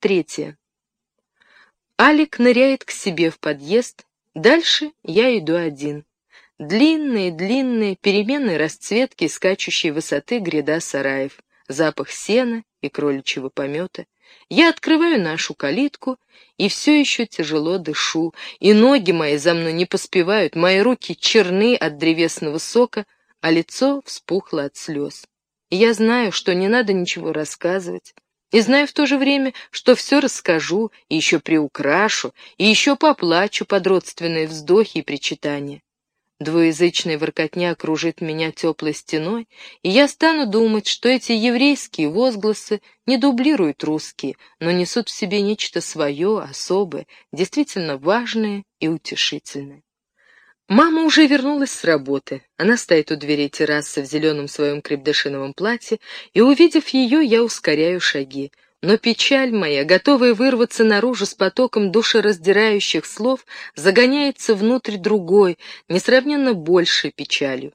третья. Алик ныряет к себе в подъезд, дальше я иду один. Длинные-длинные переменные расцветки скачущей высоты гряда сараев, запах сена и кроличьего помета. Я открываю нашу калитку и все еще тяжело дышу, и ноги мои за мной не поспевают, мои руки черны от древесного сока, а лицо вспухло от слез. Я знаю, что не надо ничего рассказывать, и знаю в то же время, что все расскажу, и еще приукрашу, и еще поплачу под родственные вздохи и причитания. Двуязычная воркотня окружит меня теплой стеной, и я стану думать, что эти еврейские возгласы не дублируют русские, но несут в себе нечто свое, особое, действительно важное и утешительное. Мама уже вернулась с работы. Она стоит у дверей террасы в зеленом своем крепдышиновом платье, и, увидев ее, я ускоряю шаги. Но печаль моя, готовая вырваться наружу с потоком душераздирающих слов, загоняется внутрь другой, несравненно большей печалью.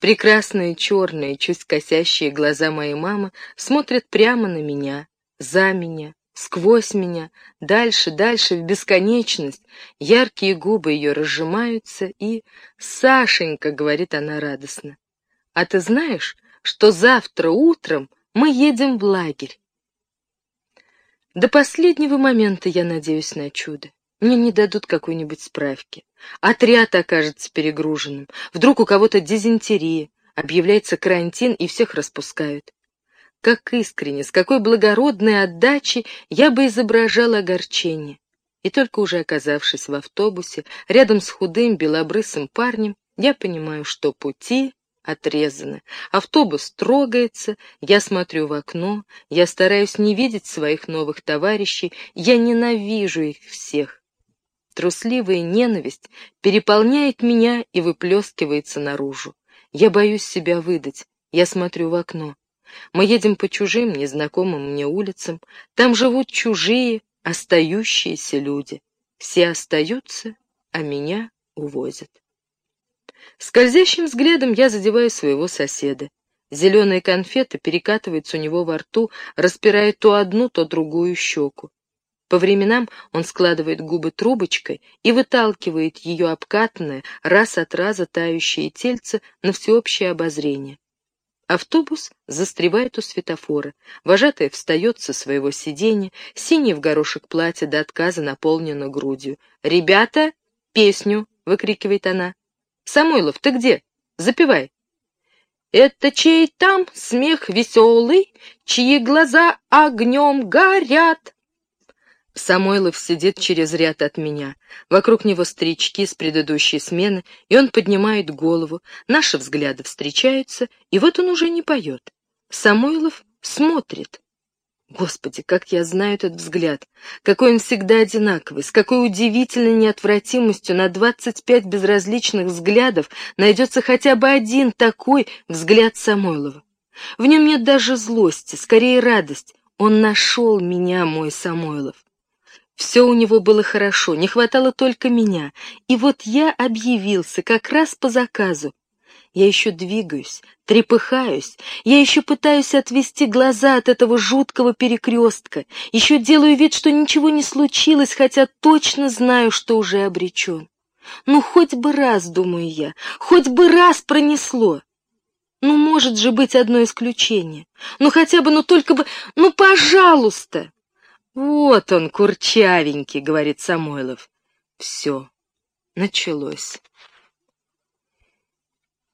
Прекрасные черные, чуть косящие глаза моей мамы смотрят прямо на меня, за меня, сквозь меня, дальше, дальше, в бесконечность. Яркие губы ее разжимаются, и «Сашенька», — говорит она радостно, — «а ты знаешь, что завтра утром мы едем в лагерь?» До последнего момента я надеюсь на чудо. Мне не дадут какой-нибудь справки. Отряд окажется перегруженным. Вдруг у кого-то дизентерия, объявляется карантин и всех распускают. Как искренне, с какой благородной отдачей я бы изображала огорчение. И только уже оказавшись в автобусе, рядом с худым белобрысым парнем, я понимаю, что пути отрезаны. Автобус трогается, я смотрю в окно, я стараюсь не видеть своих новых товарищей, я ненавижу их всех. Трусливая ненависть переполняет меня и выплескивается наружу. Я боюсь себя выдать, я смотрю в окно. Мы едем по чужим, незнакомым мне улицам. Там живут чужие, остающиеся люди. Все остаются, а меня увозят. Скользящим взглядом я задеваю своего соседа. Зеленые конфеты перекатываются у него во рту, распирая то одну, то другую щеку. По временам он складывает губы трубочкой и выталкивает ее обкатанное, раз от раза тающее тельце на всеобщее обозрение. Автобус застревает у светофора. Вожатая встает со своего сиденья, синий в горошек платье до отказа наполнено грудью. «Ребята, песню!» — выкрикивает она. «Самойлов, ты где? Запевай!» «Это чей там смех веселый, чьи глаза огнем горят?» Самойлов сидит через ряд от меня. Вокруг него старички с предыдущей смены, и он поднимает голову. Наши взгляды встречаются, и вот он уже не поет. Самойлов смотрит. Господи, как я знаю этот взгляд! Какой он всегда одинаковый, с какой удивительной неотвратимостью на двадцать пять безразличных взглядов найдется хотя бы один такой взгляд Самойлова. В нем нет даже злости, скорее радость. Он нашел меня, мой Самойлов. Все у него было хорошо, не хватало только меня. И вот я объявился как раз по заказу. Я еще двигаюсь, трепыхаюсь, я еще пытаюсь отвести глаза от этого жуткого перекрестка, еще делаю вид, что ничего не случилось, хотя точно знаю, что уже обречен. Ну, хоть бы раз, думаю я, хоть бы раз пронесло. Ну, может же быть одно исключение. Ну, хотя бы, ну только бы, ну, пожалуйста. «Вот он, курчавенький», — говорит Самойлов. Все, началось.